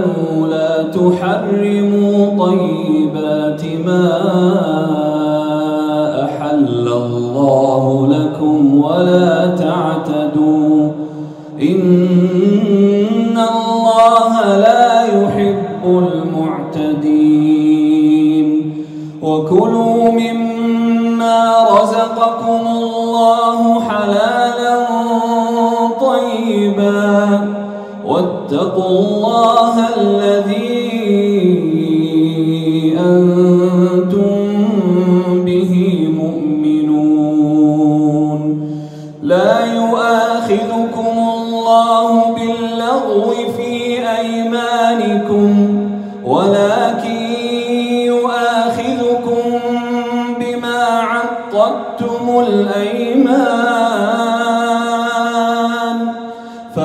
آمنوا لا تحرموا واتقوا الله الذي أنتم به لا يؤاخذكم الله باللغو في أيمانكم ولكن يؤاخذكم بما عقدتم الأيمان.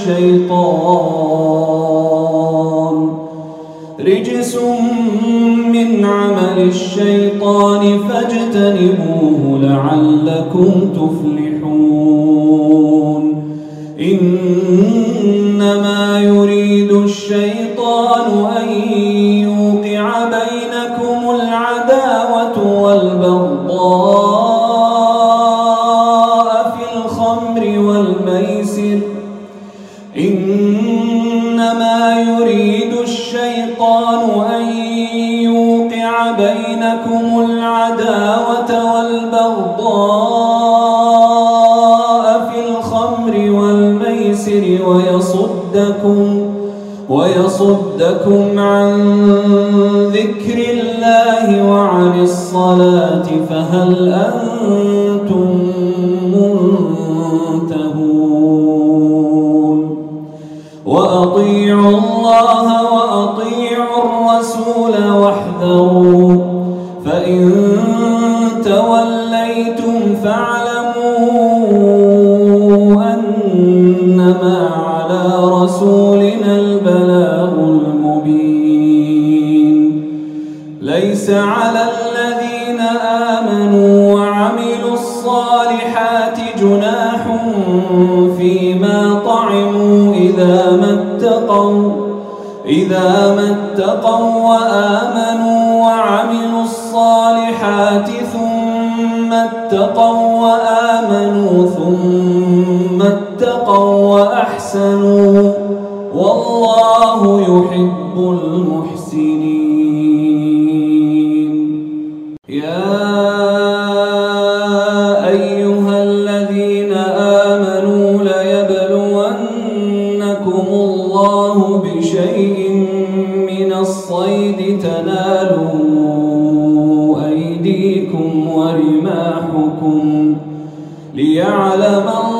الشيطان. رجس من عمل الشيطان فاجتنبوه لعلكم تفلحون. ويصدكم ويصدكم عن ذكر الله وعن الصلاة فهل أنتم منتهون؟ وأطيعوا الله وأطيعوا الرسول واحذروا فإن توليتم فاعلموا على رسولنا البلاغ المبين. ليس على الذين آمنوا وعملوا الصالحات جناح فيما طعموا إذا ما اتقوا إذا ما اتقوا وآمنوا وعملوا الصالحات ثم اتقوا وآمنوا ثم اتقوا وأحسنوا والله يحب المحسنين. يا أيها الذين آمنوا ليبلونكم الله بشيء من الصيد تنالوا أيديكم ورماحكم ليعلم الله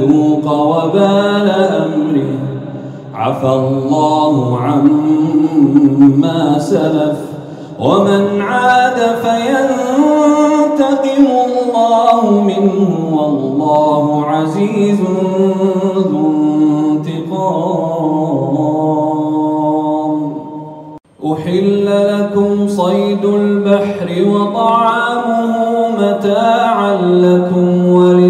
ليذوق وبال أمره. عفى الله عما سلف. ومن عاد فينتقم الله منه والله عزيز ذو انتقام. أحل لكم صيد البحر وطعامه متاعا لكم وللسيارة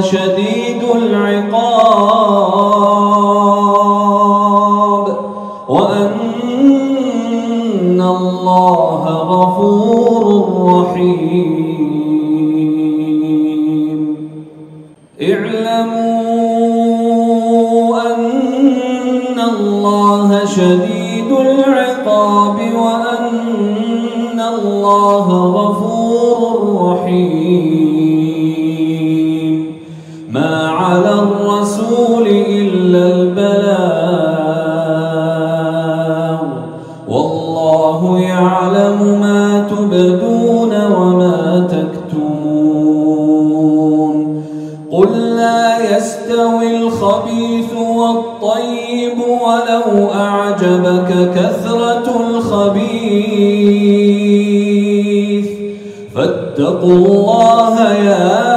شديد العقاب وأن الله غفور رحيم. اعلموا أن الله شديد العقاب وأن الله غفور والله يستوي الخبيث والطيب ولو أعجبك كثرة الخبيث فاتقوا الله يا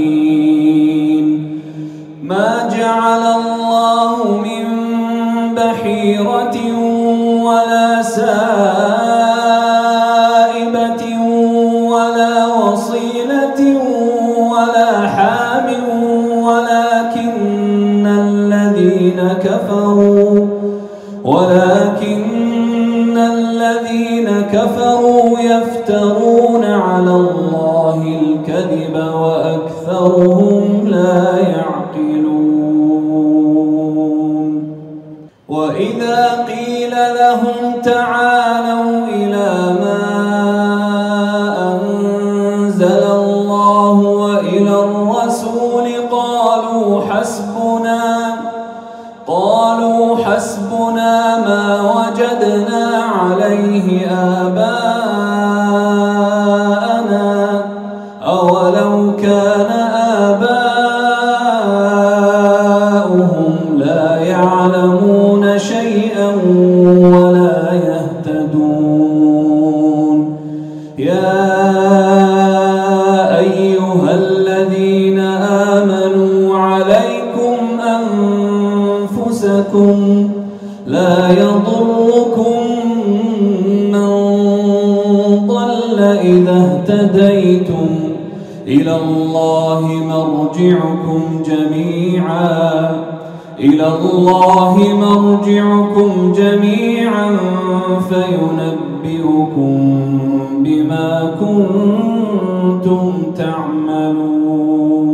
كفروا. ولكن الذين كفروا يفترون على الله الكذب وأكثرهم لا يعقلون. وإذا قيل عليه آباءنا. أولو كان اهتديتم إلى الله مرجعكم جميعا. إلى الله مرجعكم جميعا. فينبئكم بما كنتم تعملون.